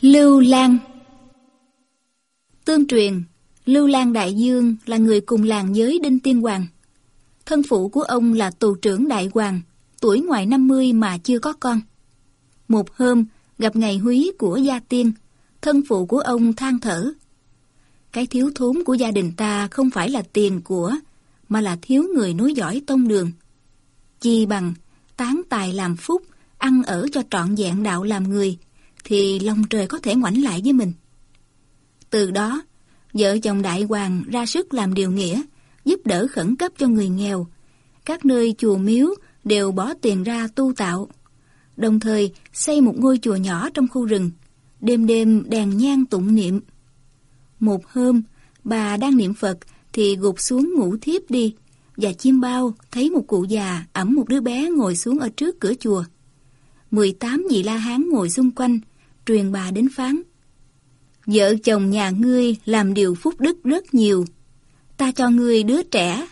Lưu Lan Tương truyền, Lưu Lan Đại Dương là người cùng làng với Đinh Tiên Hoàng. Thân phụ của ông là tù trưởng Đại Hoàng, tuổi ngoài 50 mà chưa có con. Một hôm, gặp ngày húy của gia tiên, thân phụ của ông than thở. Cái thiếu thốn của gia đình ta không phải là tiền của, mà là thiếu người nối dõi tông đường. Chi bằng tán tài làm phúc, ăn ở cho trọn vẹn đạo làm người, thì lòng trời có thể ngoảnh lại với mình. Từ đó, vợ chồng đại hoàng ra sức làm điều nghĩa, giúp đỡ khẩn cấp cho người nghèo. Các nơi chùa miếu đều bỏ tiền ra tu tạo. Đồng thời xây một ngôi chùa nhỏ trong khu rừng, đêm đêm đèn nhang tụng niệm. Một hôm, bà đang niệm Phật thì gục xuống ngủ thiếp đi, và chim bao thấy một cụ già ẩm một đứa bé ngồi xuống ở trước cửa chùa. 18 vị la hán ngồi xung quanh, truyền bà đến phán. Vợ chồng nhà ngươi làm điều phúc đức rất nhiều. Ta cho ngươi đứa trẻ.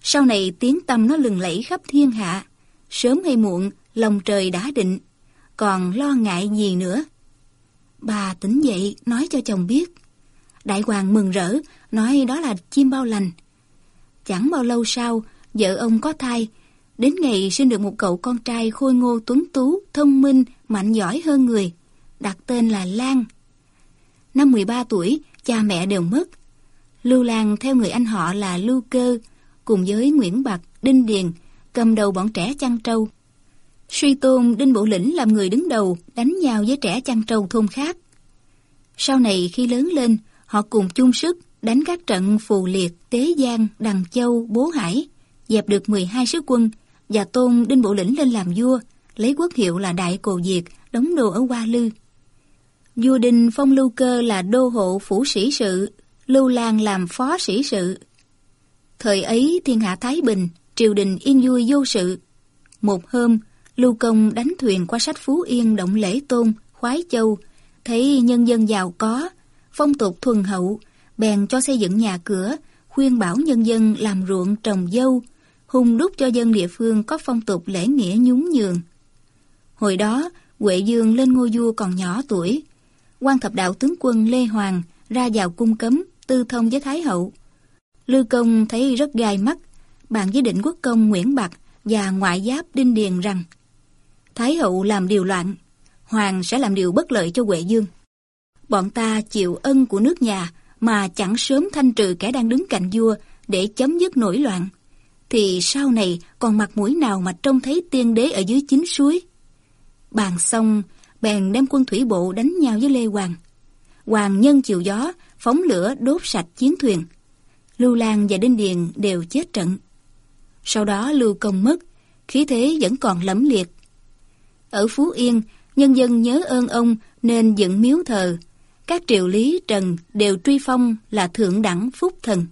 Sau này tiếng tâm nó lừng lẫy khắp thiên hạ. Sớm hay muộn, lòng trời đã định. Còn lo ngại gì nữa? Bà tỉnh dậy nói cho chồng biết. Đại hoàng mừng rỡ, nói đó là chim bao lành. Chẳng bao lâu sau, vợ ông có thai, đến ngày sinh được một cậu con trai khôi ngô tuấn tú, thông minh, mạnh giỏi hơn người, đặt tên là Lan. Năm 13 tuổi, cha mẹ đều mất. Lưu Lan theo người anh họ là Lưu Cơ, cùng với Nguyễn Bạc, Đinh Điền, cầm đầu bọn trẻ chăn trâu. Suy tôn Đinh Bộ Lĩnh làm người đứng đầu, đánh nhau với trẻ chăn trâu thôn khác. Sau này khi lớn lên, họ cùng chung sức đánh các trận Phù Liệt, Tế Giang, Đằng Châu, Bố Hải, dẹp được 12 sứ quân và tôn Đinh Bộ Lĩnh lên làm vua, lấy quốc hiệu là Đại Cồ Diệt, đóng đô ở Hoa Lư. Vua Đinh phong Lưu Cơ là đô hộ phủ sĩ sự, Lưu Lan làm phó sĩ sự. Thời ấy thiên hạ Thái Bình, triều đình yên vui vô sự. Một hôm, Lưu Công đánh thuyền qua sách Phú Yên động lễ tôn, khoái châu, thấy nhân dân giàu có, phong tục thuần hậu, bèn cho xây dựng nhà cửa, khuyên bảo nhân dân làm ruộng trồng dâu, hung đúc cho dân địa phương có phong tục lễ nghĩa nhún nhường. Hồi đó, Huệ Dương lên ngôi vua còn nhỏ tuổi, quan thập đạo tướng quân Lê Hoàng ra vào cung cấm, tư thông với Thái Hậu. Lư Công thấy rất gai mắt, bàn với định quốc công Nguyễn Bạc và ngoại giáp Đinh Điền rằng Thái Hậu làm điều loạn, Hoàng sẽ làm điều bất lợi cho Huệ Dương. Bọn ta chịu ân của nước nhà mà chẳng sớm thanh trừ kẻ đang đứng cạnh vua để chấm dứt nổi loạn, thì sau này còn mặt mũi nào mà trông thấy tiên đế ở dưới chính suối. Bàn xong, bèn đem quân thủy bộ đánh nhau với Lê Hoàng. Hoàng nhân chiều gió, phóng lửa đốt sạch chiến thuyền. Lưu Lan và Đinh Điền đều chết trận. Sau đó Lưu Công mất, khí thế vẫn còn lẫm liệt. Ở Phú Yên, nhân dân nhớ ơn ông nên dựng miếu thờ. Các triều lý trần đều truy phong là thượng đẳng phúc thần.